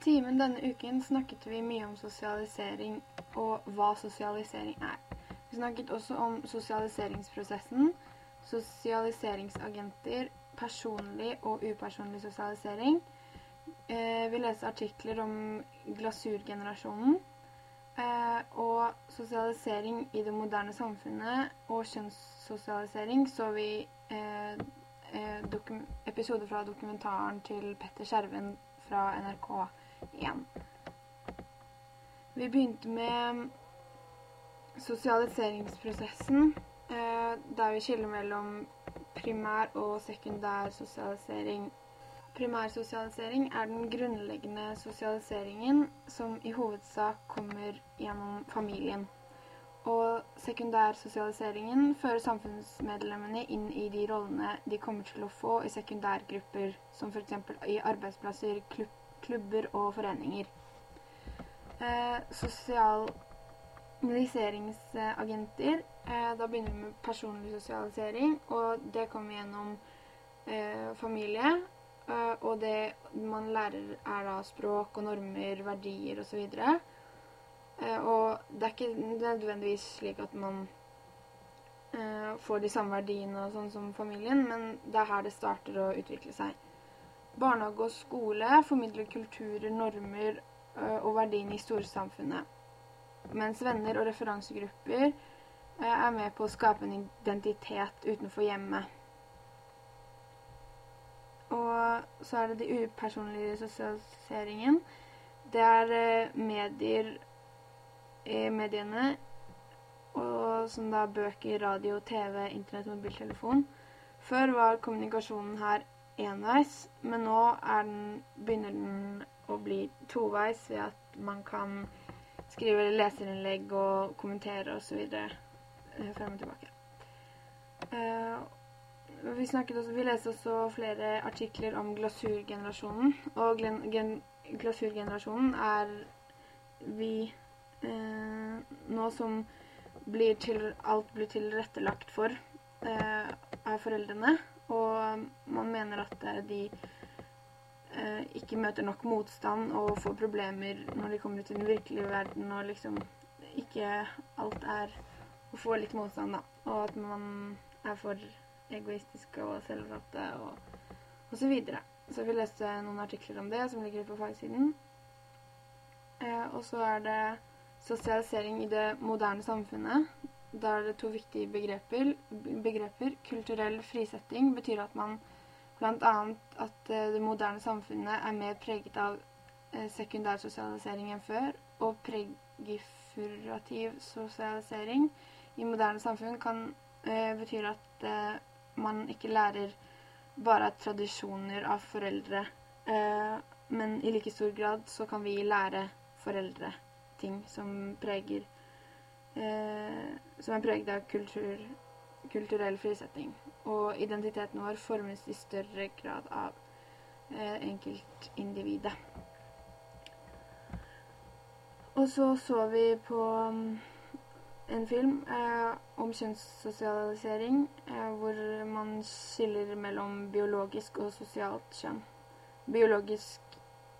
timen denne uken snakket vi mye om sosialisering og hva sosialisering er. Vi snakket også om sosialiseringsprosessen, sosialiseringsagenter, personlig og upersonlig sosialisering. Eh, vi leste artikler om glasurgenerasjonen. Eh, og sosialisering i det moderne samfunnet og kjønnssosialisering så vi eh, episoder fra dokumentaren til Petter Skjerven fra NRK1. Vi begynte med sosialiseringsprosessen, eh, der vi skiller mellom primær og sekundær sosialisering. Primærsosialisering er den grunnleggende sosialiseringen som i hovedsak kommer gjennom familien. Og sekundærsosialiseringen fører samfunnsmedlemmene inn i de rollene de kommer til å få i sekundærgrupper, som f.eks. i arbeidsplasser, klubber og foreninger. Eh, sosialiseringsagenter eh, Da begynner vi med personlig sosialisering, og det kommer gjennom eh, familie. Eh, og det man lærer, er da språk og normer, verdier osv. Og, Eh, og det er ikke nødvendigvis slik at man eh, får de samme verdiene og sånn som familien, men det er her det starter å utvikle seg. Barnehage og skole formidler kulturer, normer eh, og verdiene i storsamfunnet. Mens venner og referansegrupper er med på å skape en identitet utenfor hjemmet. Og så er det de upersonlige sosialiseringen. Det er medier i mediene. Og som da bøker, radio, TV, internett, mobiltelefon. Før var kommunikasjonen her enveis, men nå den, begynner den å bli toveis ved at man kan skrive leserinnlegg og kommentere osv. Eh, frem og tilbake. Uh, vi, også, vi leste også flere artikler om glasurgenerasjonen. Og glasurgenerasjonen er vi eh, nå som blir til, alt blir tilrettelagt for eh, av foreldrene, og man mener at eh, de eh, ikke møter nok motstand og får problemer når de kommer ut i den virkelige verden, og liksom ikke alt er å få litt motstand, da. Og at man er for egoistiske og selvopptatte og, og så videre. Så vi leste noen artikler om det som ligger på fagsiden. Eh, og så er det sosialisering i det moderne samfunnet. Da er det to viktige begreper. begreper. Kulturell frisetting betyr at man bl.a. at eh, det moderne samfunnet er mer preget av sekundær sekundærsosialisering enn før. Og pregifurativ sosialisering i moderne samfunn kan eh, bety at eh, man ikke lærer bare tradisjoner av foreldre. Eh, men i like stor grad så kan vi lære foreldre ting som preger eh, Som er preget av kultur, kulturell frisetting. Og identiteten vår formes i større grad av eh, enkeltindividet. Og så så vi på um, en film eh, om kjønnssosialisering, eh, hvor man skiller mellom biologisk og sosialt kjønn. Biologisk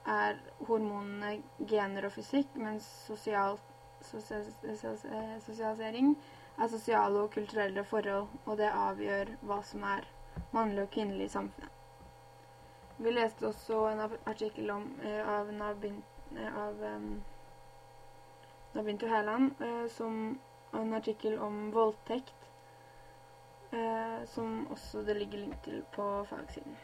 er hormonene gener og fysikk, mens sosial, sosialisering er sosiale og kulturelle forhold, og det avgjør hva som er mannlig og kvinnelig i samfunnet. Vi leste også en artikkel om, eh, av Nabin, eh, av Nabintu Hæland, eh, en artikkel om voldtekt, som også det ligger link til på fagsiden.